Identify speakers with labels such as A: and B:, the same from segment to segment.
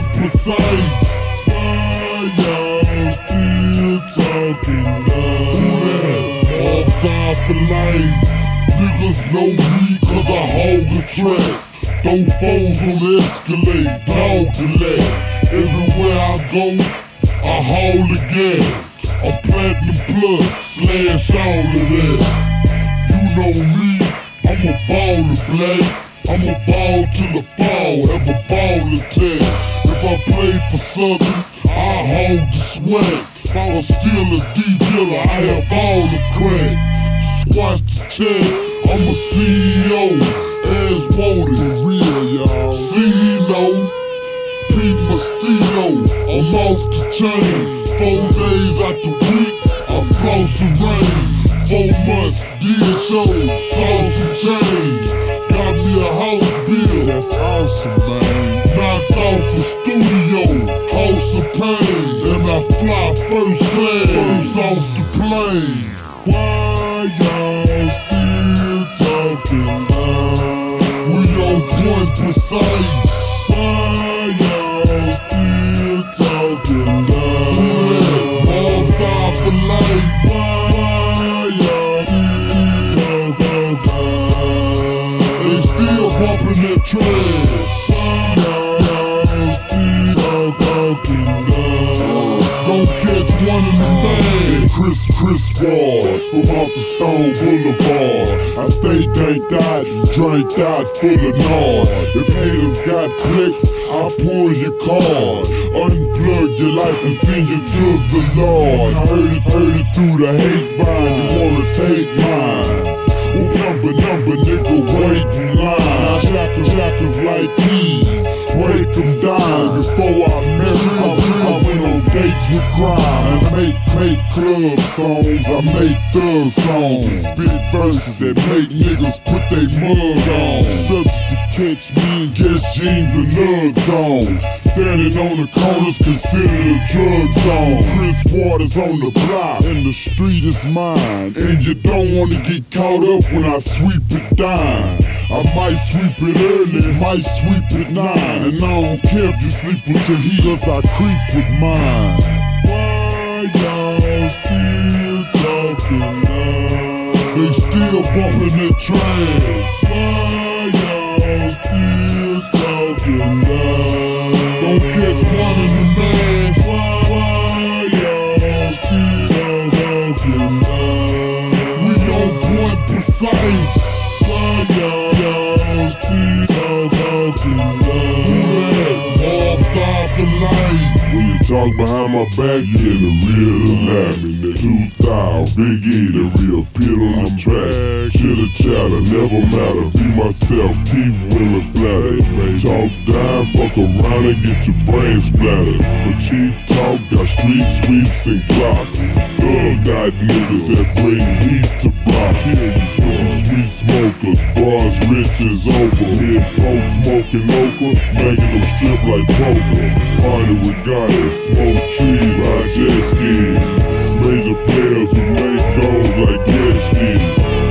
A: point precise. Y'all still talking love. All five for life. Niggas know me cause I hold the track. Throw foes on the escalade, dog delay. Everywhere I go, I the gas. A platinum plus, slash all of that. You know me, I'm a baller, play. I'm a ball till the fall, a ball attack. If I play for Southern, I hold the swag. If I was still a D I have all the crack. Squash the check, I'm a CEO, as voted.
B: For real, y'all.
A: CEO, Pete Mastino, I'm off the chain. Four days out the week, I floss the rain. Four months, did shows, saw some change. Got me a house bill,
B: That's awesome, man.
A: knocked off the And I fly first class, first off the plane. Why y'all still talking loud? We on point precise. Why y'all still talking loud? All five for life. Loud? Don't catch one in the bag. Chris, Chris Ward from off the Stone Boulevard. I stay danked out and dranked out full of nard. If haters got clicks, I'll pull your card. Unplug your life and send you to the Lord. I heard it, heard it through the hate vine. You wanna take mine? Well, number, number, nigga, wait in line. Trappers, trappers like these, with crime. I make, make club songs, I make thug songs. Spit verses that make niggas put they mug on. Subject to catch me in guess jeans and nugs on. Standing on the corners considered a drug zone. Chris Waters on the block, and the street is mine. And you don't wanna get caught up when I sweep it down. I might sweep it early, might sweep it nine. And I don't care if you sleep with your heels, I creep with mine. Why y'all still talking? They still bumping the trash. Why y'all still talking? Don't catch one in the mask. Why, y'all still talking? We on point precise. Why y'all, y'all still talking? Talk behind my back, you in the real me, nigga. Two thou, Big E, the real pit on the track. Chitter chatter, never matter. Be myself, keep women flattered. Talk down, fuck around and get your brain splattered. But cheap talk got street sweeps and glocks. Thug got niggas that bring heat to block. Here you smokers, bars rich as over. Head folks smoking okra, making them strip like poker. Party with goddess, smoke trees, ride jet skis. Major players who make goals like jet skis.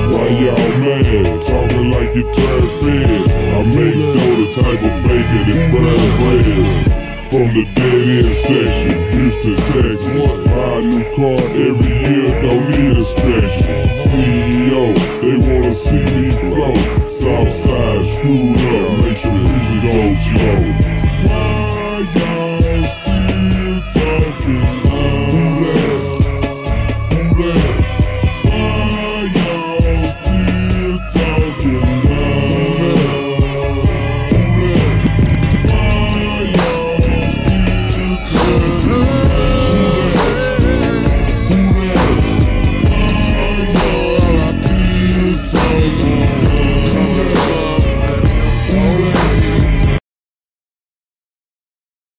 A: Why y'all mad? Talking like you turned fed. I make dough the type of bacon that burn bread. From the dead end section, Houston, Texas. Buy a new car every year, don't need inspection. CEO, they wanna see me flow. Southside, screw